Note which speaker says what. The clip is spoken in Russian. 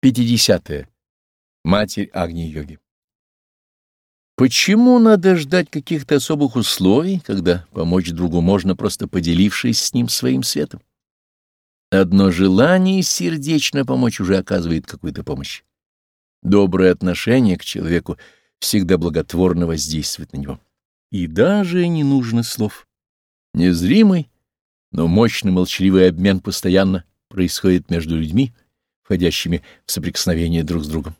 Speaker 1: 50. -е. Матерь Агни-йоги. Почему надо ждать каких-то особых условий, когда помочь другу можно, просто поделившись с ним своим светом? Одно желание сердечно помочь уже оказывает какую-то помощь. Доброе отношение к человеку всегда благотворно воздействует на него. И даже не нужно слов. Незримый, но мощный молчаливый обмен постоянно происходит между людьми, входящими в соприкосновение друг с другом.